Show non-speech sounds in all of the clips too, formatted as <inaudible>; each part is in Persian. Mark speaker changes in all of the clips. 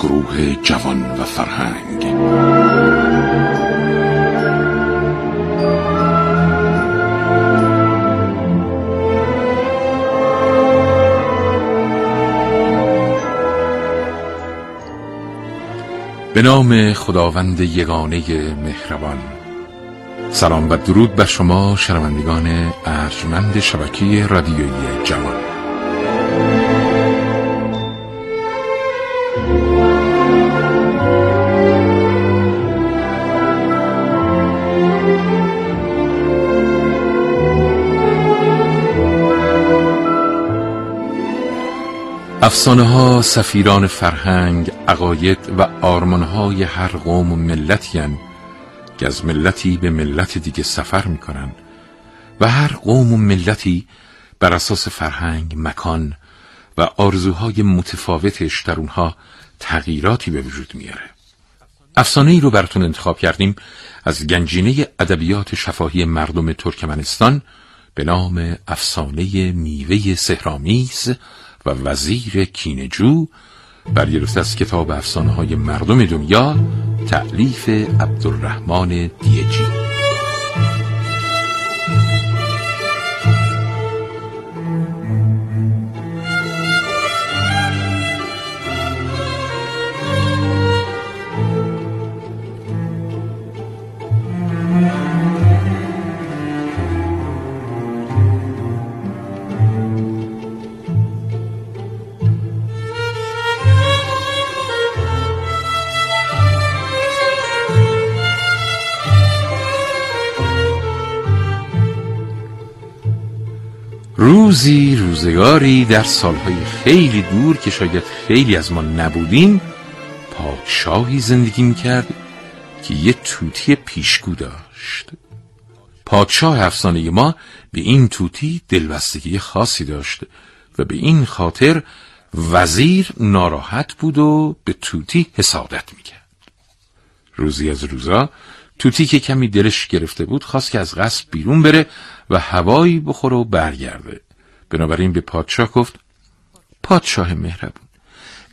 Speaker 1: گروه جوان و فرهنگ. به نام خداوند یگانه مهربان. سلام و درود بر شما شنوندگان ارجمند شبکه رادیویی جوان. افسانه ها سفیران فرهنگ عقاید و آرمان های هر قوم و ملتی که از ملتی به ملت دیگه سفر می‌کنن و هر قوم و ملتی بر اساس فرهنگ مکان و آرزوهای متفاوتش در اونها تغییراتی به وجود میاره افسانه ای رو براتون انتخاب کردیم از گنجینه ادبیات شفاهی مردم ترکمنستان به نام افسانه میوه سهرامیز و وزیر کینجو برگرفته از کتاب افسانه های مردم دنیا تعلیف عبدالرحمن دیجی. روزی روزگاری در سالهای خیلی دور که شاید خیلی از ما نبودیم پادشاهی زندگی می‌کرد که یه توتی پیشگو داشت. پادشاه افسانه ما به این توتی دلبستگی خاصی داشت و به این خاطر وزیر ناراحت بود و به توتی حسادت می‌کرد. روزی از روزا توتی که کمی دلش گرفته بود خواست که از قصد بیرون بره و هوایی بخوره و برگرده. بنابراین به پادشاه گفت پادشاه مهربون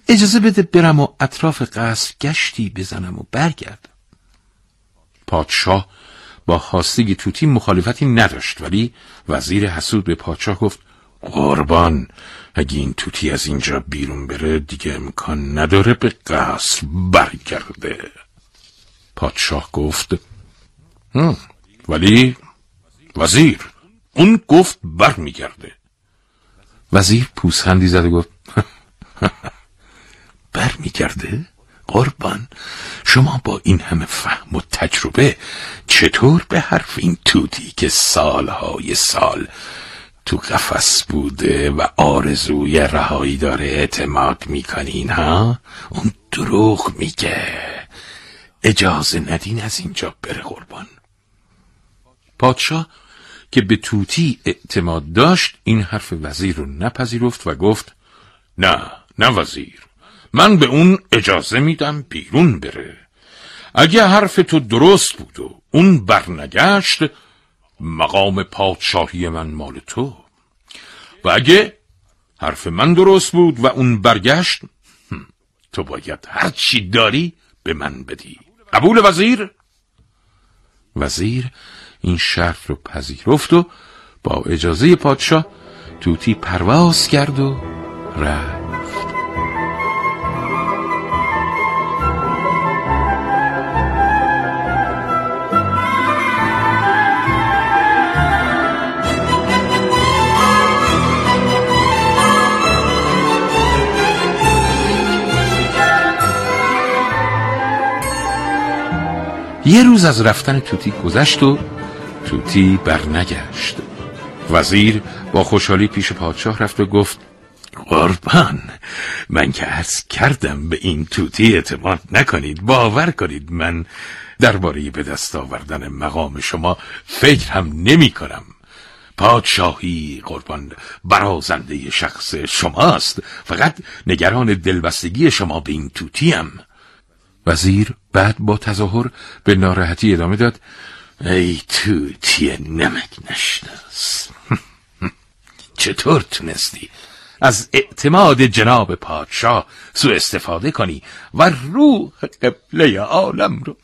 Speaker 1: اجازه بده برم و اطراف قصر گشتی بزنم و برگردم. پادشاه با خواستگی توتی مخالفتی نداشت ولی وزیر حسود به پادشاه گفت قربان اگه این توتی از اینجا بیرون بره دیگه امکان نداره به قصر برگرده. پادشاه گفت ولی وزیر. اون گفت بر میگرده وزیر پوسخندی زد و گفت <laughs> بر میگرده قربان. شما با این همه فهم و تجربه چطور به حرف این توتی که سالهای سال تو قفس بوده و آرزوی رهایی داره اعتماد می‌کنین ها؟ اون دروغ میگه. اجازه ندین از اینجا بره قربان. پادشاه که به توتی اعتماد داشت این حرف وزیر رو نپذیرفت و گفت نه نه وزیر من به اون اجازه میدم بیرون بره. اگه حرف تو درست بود و اون برنگشت مقام پادشاهی من مال تو. و اگه حرف من درست بود و اون برگشت تو باید هر چی داری به من بدی. قبول وزیر؟ وزیر این شرط رو پذیرفت و با اجازه پادشاه توتی پرواز کرد و رفت یه روز از رفتن توتی گذشت و توتی برنگشت. وزیر با خوشحالی پیش پادشاه رفت و گفت قربان من که عرض کردم به این توتی اعتماد نکنید باور کنید من درباره به دست آوردن مقام شما فکر هم نمی کنم. پادشاهی قربان برازنده شخص شماست فقط نگران دلبستگی شما به این توتیم. وزیر بعد با تظاهر به ناراحتی ادامه داد. ای توتی نمک نشناس. <laughs> چطور تونستی از اعتماد جناب پادشاه سو استفاده کنی و روح قبله عالم رو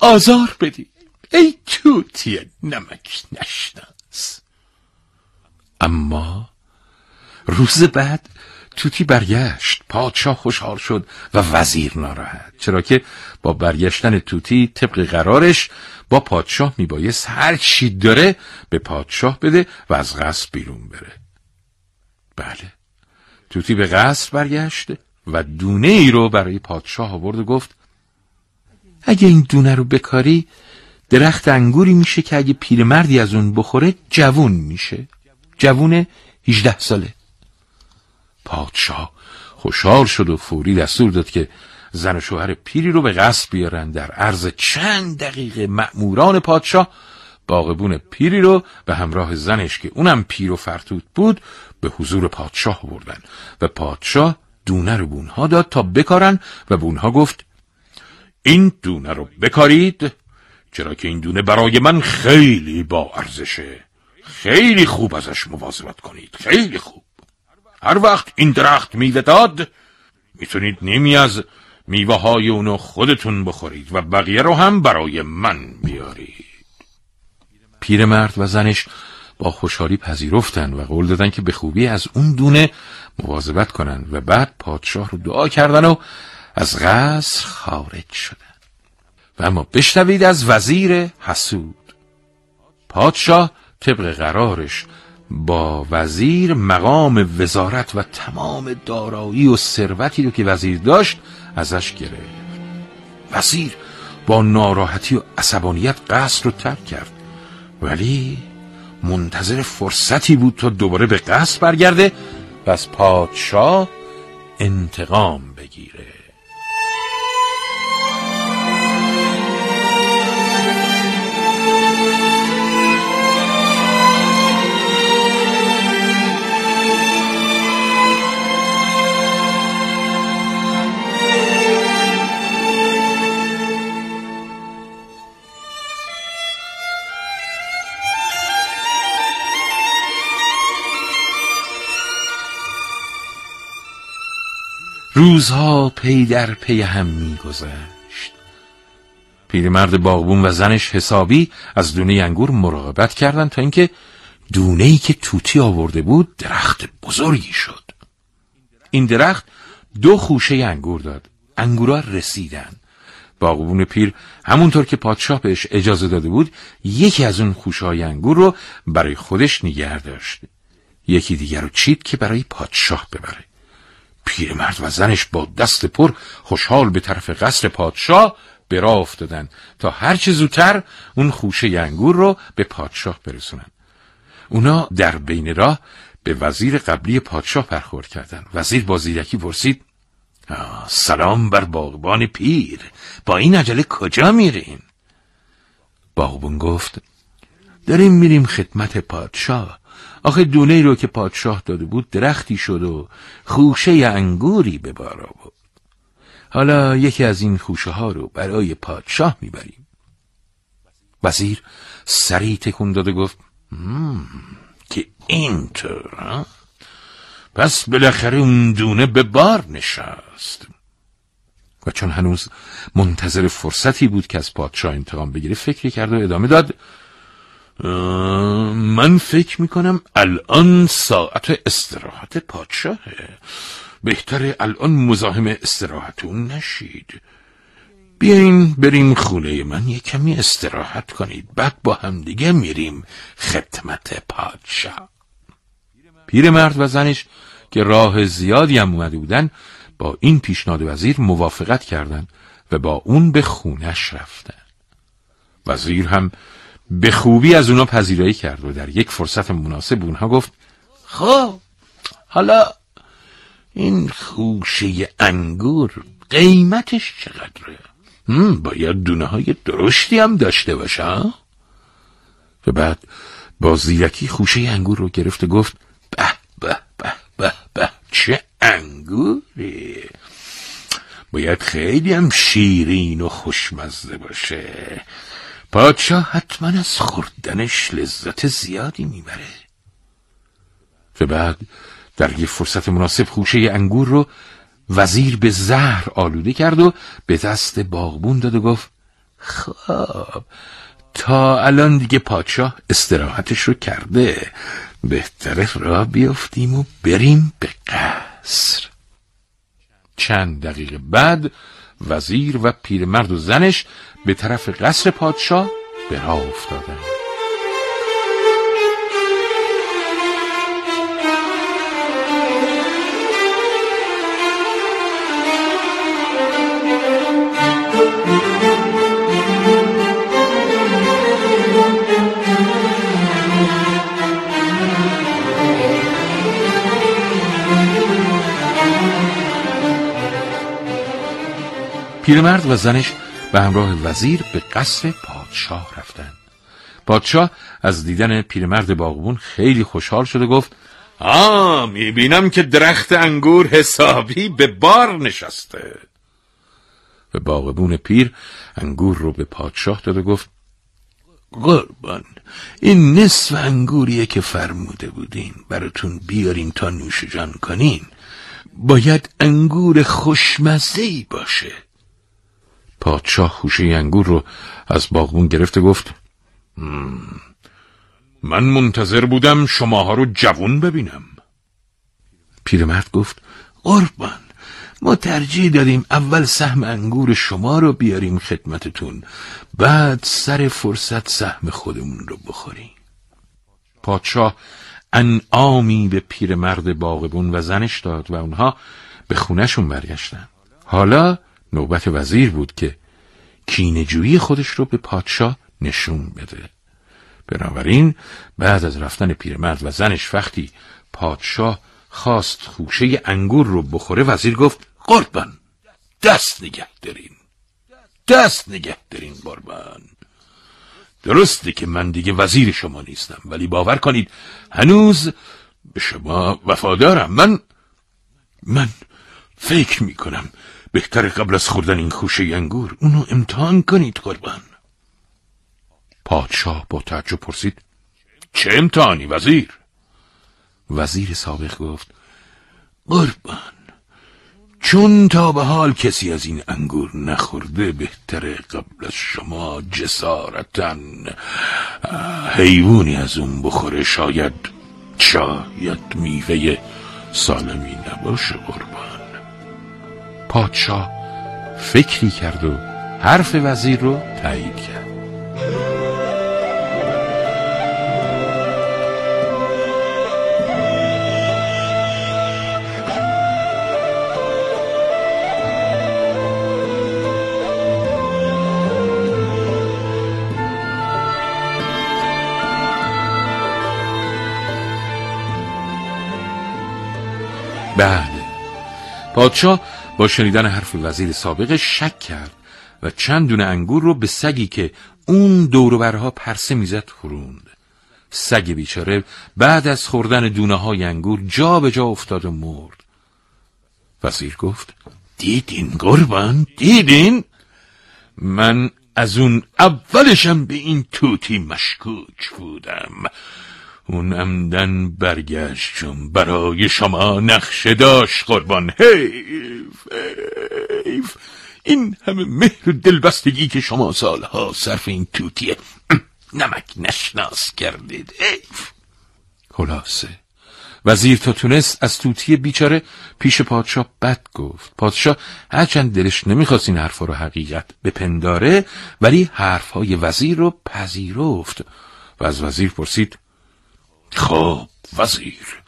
Speaker 1: آزار بدی؟ ای توتی نمک نشناس. اما روز بعد توتی برگشت. پادشاه خوشحال شد و وزیر ناراحت. چرا که با برگشتن توتی طبق قرارش با پادشاه میبایست هر چی داره به پادشاه بده و از قصر بیرون بره. بله. توتی به قصر برگشت و دونه ای رو برای پادشاه آورد و گفت اگه این دونه رو بکاری درخت انگوری میشه که اگه پیرمردی از اون بخوره جوون میشه. جوون 18 ساله. پادشاه. خوشحال شد و فوری دستور داد که زن و شوهر پیری رو به قصد بیارن در عرض چند دقیقه مأموران پادشاه باغبون پیری رو به همراه زنش که اونم پیر و فرتوت بود به حضور پادشاه بردن و پادشاه دونه رو بونها داد تا بکارن و بونها گفت این دونه رو بکارید چرا که این دونه برای من خیلی با ارزشه. خیلی خوب ازش مواظبت کنید. خیلی خوب. هر وقت این درخت میوه داد می‌تونید نیمی از میوه های اونو خودتون بخورید و بقیه رو هم برای من بیارید. پیرمرد و زنش با خوشحالی پذیرفتن و قول دادن که به خوبی از اون دونه مواظبت کنن و بعد پادشاه رو دعا کردن و از قصر خارج شدن. و اما بشنوید از وزیر حسود. پادشاه طبق قرارش با وزیر مقام وزارت و تمام دارایی و ثروتی رو که وزیر داشت ازش گرفت. وزیر با ناراحتی و عصبانیت قصر رو ترک کرد. ولی منتظر فرصتی بود تا دوباره به قصر برگرده و از پادشاه انتقام بگیره. روزها پی در پی هم میگذشت. پیرمرد باغبون و زنش حسابی از دونه انگور مراقبت کردند تا اینکه دونه ای که توتی آورده بود درخت بزرگی شد. این درخت دو خوشه انگور داد. انگورا رسیدن. باغبون پیر همونطور که پادشاه بهش اجازه داده بود یکی از اون خوشه های انگور رو برای خودش نگه داشت. یکی دیگر رو چید که برای پادشاه ببره. پیرمرد و زنش با دست پر خوشحال به طرف قصر پادشاه به راه افتادن تا هرچه زودتر اون خوشه انگور رو به پادشاه برسونن اونا در بین راه به وزیر قبلی پادشاه برخورد کردند. وزیر با زیرکی پرسید سلام بر باغبان پیر با این عجله کجا میرین؟ باغبون گفت داریم میریم خدمت پادشاه آخه دونه رو که پادشاه داده بود درختی شد و خوشه انگوری به بار آورد. حالا یکی از این خوشه ها رو برای پادشاه می‌بریم. وزیر سریع تکون داده گفت که اینطور پس بالاخره اون دونه به بار نشست. و چون هنوز منتظر فرصتی بود که از پادشاه انتقام بگیره فکری کرد و ادامه داد من فکر می‌کنم الان ساعت استراحت پادشاهه. بهتره الان مزاحم استراحتون نشید. بیاین بریم خونه من یه کمی استراحت کنید. بعد با هم دیگه میریم خدمت پادشاه. پیرمرد و زنش که راه زیادی هم اومده بودن با این پیشنهاد وزیر موافقت کردند و با اون به خونش رفتن. وزیر هم به خوبی از اونا پذیرایی کرد و در یک فرصت مناسب اونها گفت خب حالا این خوشه انگور قیمتش چقدره؟ باید دونه های درشتی هم داشته باشه و بعد با زیرکی خوشه انگور رو گرفت و گفت به به به به به چه انگوری؟ باید خیلی هم شیرین و خوشمزه باشه. پادشاه حتما از خوردنش لذت زیادی می‌بره. و بعد در یه فرصت مناسب خوشه انگور رو وزیر به زهر آلوده کرد و به دست باغبون داد و گفت خب تا الان دیگه پادشاه استراحتش رو کرده بهتره را بیافتیم و بریم به قصر. چند دقیقه بعد وزیر و پیرمرد و زنش به طرف قصر پادشاه به راه افتادند پیرمرد و زنش به همراه وزیر به قصر پادشاه رفتند. پادشاه از دیدن پیرمرد باغبون خیلی خوشحال شد و گفت آ می‌بینم که درخت انگور حسابی به بار نشسته. و باغبون پیر انگور رو به پادشاه داد و گفت قربان این نصف انگوریه که فرموده بودین براتون بیارین تا نوش جان کنین. باید انگور خوشمزهی باشه. پادشاه خوشه انگور رو از باغبون گرفت و گفت من منتظر بودم شماها رو جوون ببینم. پیرمرد گفت قربان ما ترجیح دادیم اول سهم انگور شما رو بیاریم خدمتتون بعد سر فرصت سهم خودمون رو بخوریم. پادشاه انعامی به پیرمرد باغبون و زنش داد و اونها به خونشون برگشتن. حالا نوبت وزیر بود که کینجویی خودش رو به پادشاه نشون بده. بنابراین بعد از رفتن پیرمرد و زنش وقتی پادشاه خواست خوشه انگور رو بخوره وزیر گفت قربان دست نگه دارین دست نگه دارین قربان. درسته که من دیگه وزیر شما نیستم ولی باور کنید هنوز به شما وفادارم. من من فکر می‌کنم بهتر قبل از خوردن این خوشه انگور اونو امتحان کنید قربان. پادشاه با تعجب پرسید چه امتحانی وزیر؟ وزیر سابق گفت قربان چون تا به حال کسی از این انگور نخورده بهتره قبل از شما جسارتا حیوانی از اون بخوره شاید شاید میوه سالمی نباشه قربان. پادشاه فکری کرد و حرف وزیر رو تایید کرد. بله پادشاه با شنیدن حرف وزیر سابق شک کرد و چند دونه انگور رو به سگی که اون دوروبرها پرسه می‌زد خوروند سگ بیچاره بعد از خوردن دونه های انگور جا به جا افتاد و مرد. وزیر گفت دیدین قربان دیدین؟ من از اون اولشم به این توتی مشکوک بودم. اون عمدن برگشت چون برای شما نقشه داشت قربان. حیف حیف این همه مهر دلبستگی که شما سالها صرف این توتیه <clears throat> نمک نشناس کردید. حیف خلاصه. وزیر تا تونست از توتی بیچاره پیش پادشاه بد گفت. پادشاه هرچند دلش نمی‌خواست این حرفا رو حقیقت بپنداره ولی حرفهای وزیر رو پذیرفت. و از وزیر پرسید خب وزیر.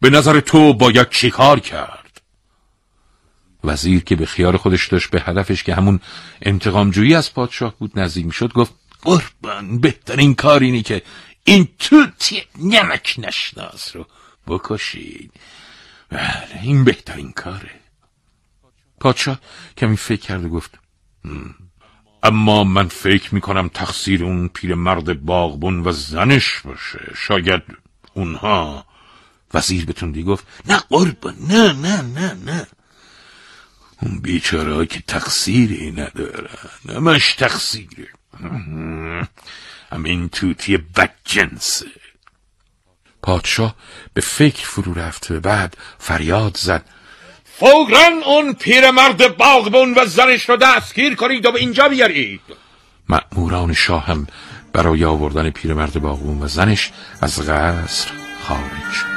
Speaker 1: به نظر تو باید چیکار کرد؟ وزیر که به خیال خودش داشت به هدفش که همون انتقامجویی از پادشاه بود نزدیک شد گفت قربان بهترین کار اینی که این توتی نمک نشناس رو بکشید. بله این بهترین کاره. پادشاه کمی فکر کرد و گفت اما من فکر می‌کنم تقصیر اون پیرمرد باغبون و زنش باشه. شاید اونها. وزیر به تندی گفت نه قربان نه نه نه نه. اون بیچاره که تقصیری ندارن. همش تقصیره. همین توتی بدجنسه.
Speaker 2: پادشاه به فکر فرو رفت و بعد فریاد زد.
Speaker 1: فوراً اون پیرمرد باغبون و زنش رو دستگیر کنید و به اینجا بیارید.
Speaker 2: مأموران شاه هم برای آوردن پیرمرد باغبون و زنش از قصر خارج شد.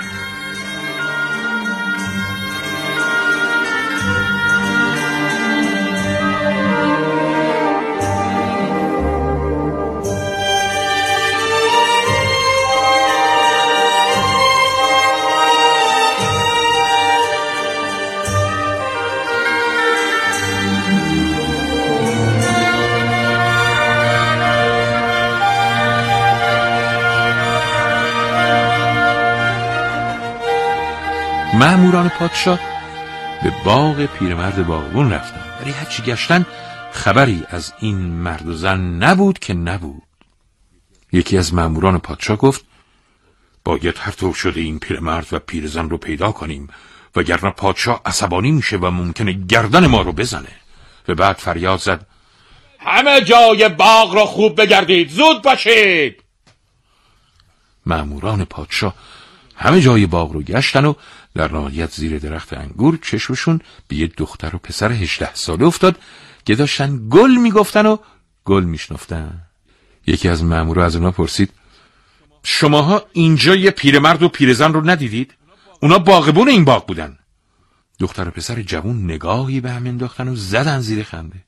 Speaker 2: مأموران پادشاه به باغ پیرمرد باغبون رفتن ولی هرچی گشتن خبری از این مرد و زن نبود که نبود. یکی از مأموران پادشاه گفت باید هر طور شده این پیرمرد و پیرزن رو پیدا کنیم وگرنه پادشاه عصبانی میشه و ممکنه گردن ما رو بزنه. و بعد فریاد زد
Speaker 1: همه جای باغ را خوب بگردید زود باشید.
Speaker 2: مأموران پادشاه همه جای باغ رو گشتن و در نهایت زیر درخت انگور چشمشون به یه دختر و پسر هشده ساله افتاد که داشتن گل می‌گفتن و گل میشنفتن یکی از مامورا از اونا پرسید
Speaker 1: شماها اینجا یه پیرمرد و پیرزن رو ندیدید؟ اونا باغبون این باغ بودن
Speaker 2: دختر و پسر جوون نگاهی به هم انداختن و زدن زیر خنده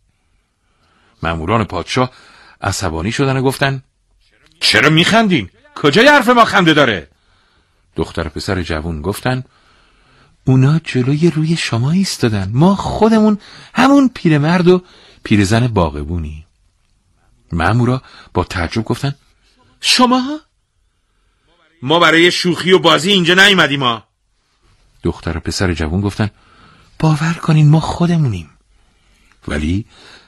Speaker 2: ماموران پادشاه عصبانی شدن و گفتن
Speaker 1: چرا میخندین؟ کجای حرف ما خنده داره؟
Speaker 2: دختر و پسر جوون گفتن اونا جلوی روی شما ایستادن. ما خودمون همون پیرمرد و پیرزن باغبونی. مامورا با تعجب گفتن
Speaker 1: شما؟ ما برای شوخی و بازی اینجا نیومدیم ما
Speaker 2: دختر و پسر جوون گفتن باور کنین ما خودمونیم. ولی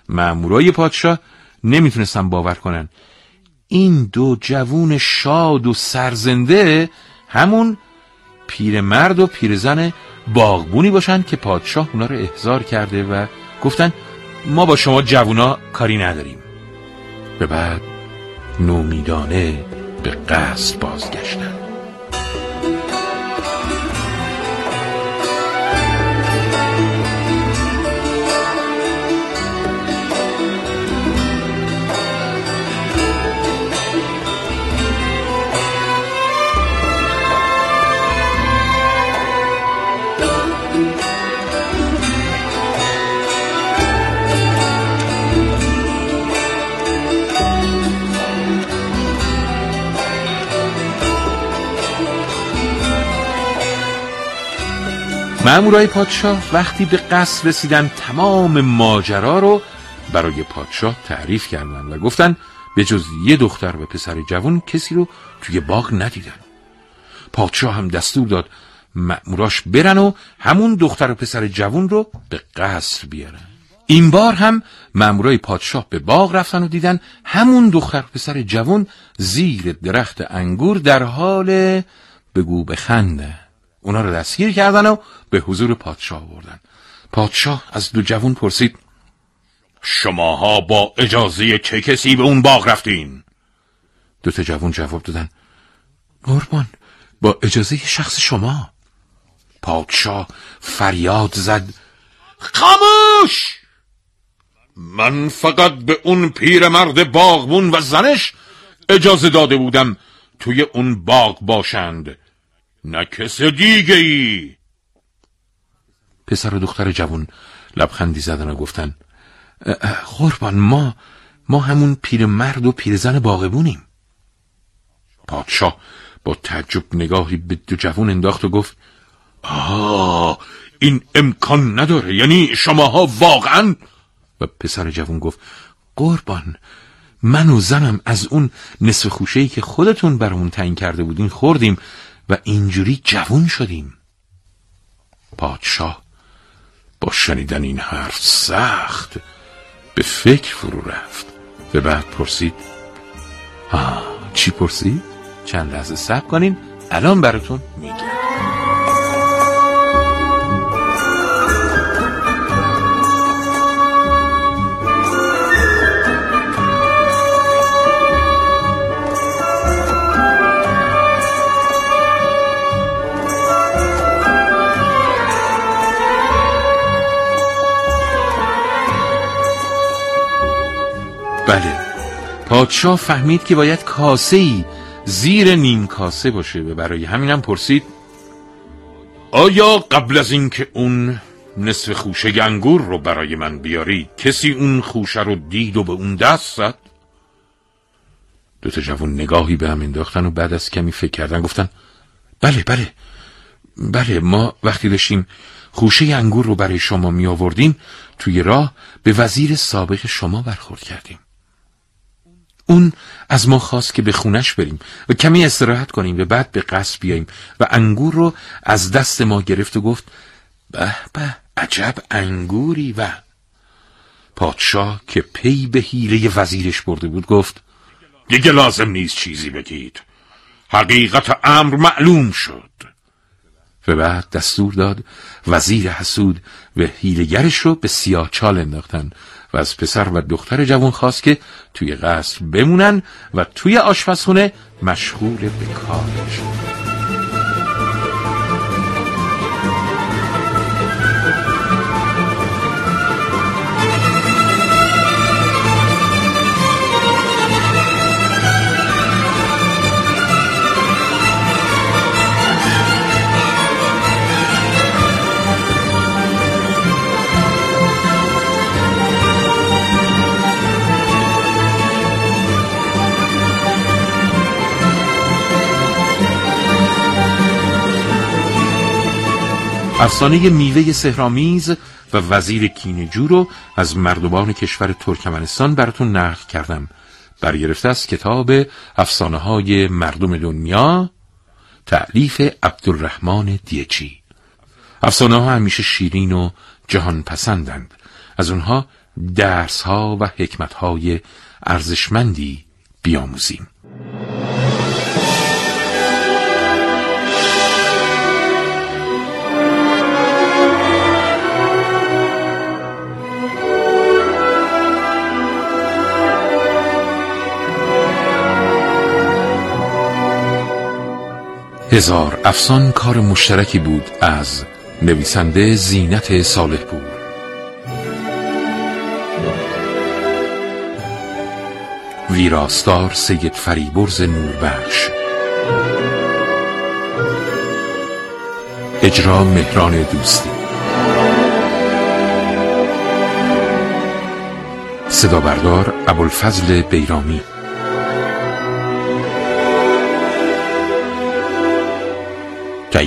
Speaker 2: مامورای پادشاه نمی‌تونستن باور کنن. این دو جوون شاد و سرزنده همون پیرمرد و پیرزن باغبونی باشن که پادشاه اونا رو احضار کرده و گفتن ما با شما جوونا کاری نداریم. به بعد نومیدانه به قصد بازگشتن. مامورای پادشاه وقتی به قصر رسیدن تمام ماجرا رو برای پادشاه تعریف کردن و گفتن به جز یه دختر و پسر جوان کسی رو توی باغ ندیدن. پادشاه هم دستور داد مأموراش برن و همون دختر و پسر جوان رو به قصر بیارن. این بار هم مامورای پادشاه به باغ رفتن و دیدن همون دختر و پسر جوان زیر درخت انگور در حال بگو بخنده اونا رو دستگیر کردن و به حضور پادشاه آوردن. پادشاه از دو جوون پرسید
Speaker 1: شماها با اجازه چه کسی به اون باغ رفتین؟
Speaker 2: دو تا جوون جواب دادن قربان با اجازه شخص شما. پادشاه فریاد زد
Speaker 1: خاموش! من فقط به اون پیرمرد باغبون و زنش اجازه داده بودم توی اون باغ باشند. نه کس دیگه ای.
Speaker 2: پسر و دختر جوان لبخندی زدن و گفتن قربان ما ما همون پیرمرد و پیرزن باغبونیم پادشاه با تعجب نگاهی به دو جوون انداخت و گفت
Speaker 1: آه این امکان نداره یعنی شماها واقعا؟
Speaker 2: و پسر جوون گفت قربان من و زنم از اون نصف خوشهی که خودتون برامون تعیین کرده بودین خوردیم. و اینجوری جوون شدیم پادشاه با شنیدن این حرف سخت به فکر فرو رفت و بعد پرسید آه چی پرسید؟ چند لحظه صبر کنین الان براتون میگم بله. پادشاه فهمید که باید کاسه ای زیر نیم کاسه باشه و برای همینم پرسید آیا قبل از اینکه اون نصف خوشه انگور رو برای من بیاری کسی اون خوشه رو دید و به اون دست زد؟ دو تا جوان نگاهی به هم انداختن و بعد از کمی فکر کردن گفتن بله بله بله ما وقتی داشتیم خوشه انگور رو برای شما می آوردیم توی راه به وزیر سابق شما برخورد کردیم. اون از ما خواست که به خونش بریم و کمی استراحت کنیم و بعد به قصد بیاییم و انگور رو از دست ما گرفت و گفت به به عجب انگوری و. پادشاه که پی به حیله وزیرش برده بود گفت دیگه لازم نیست چیزی بگید. حقیقت امر معلوم شد. و بعد دستور داد وزیر حسود و حیلگرش رو به سیاه چال انداختن و از پسر و دختر جوان خواست که توی قصر بمونن و توی آشپزخونه مشغول به کار بشن افسانه میوه سهرامیز و وزیر کینجو رو از مردمان کشور ترکمنستان براتون نقل کردم. برگرفته از کتاب افسانه های مردم دنیا تعلیف عبدالرحمن دیچی. افسانه ها همیشه شیرین و جهان پسندند از اونها درس ها و حکمت های ارزشمندی بیاموزیم. هزار افسان کار مشترکی بود از نویسنده زینت صالح بود ویراستار سید فریبرز نوربخش. اجرا مهران دوستی. صدا بردار ابوالفضل بیرامی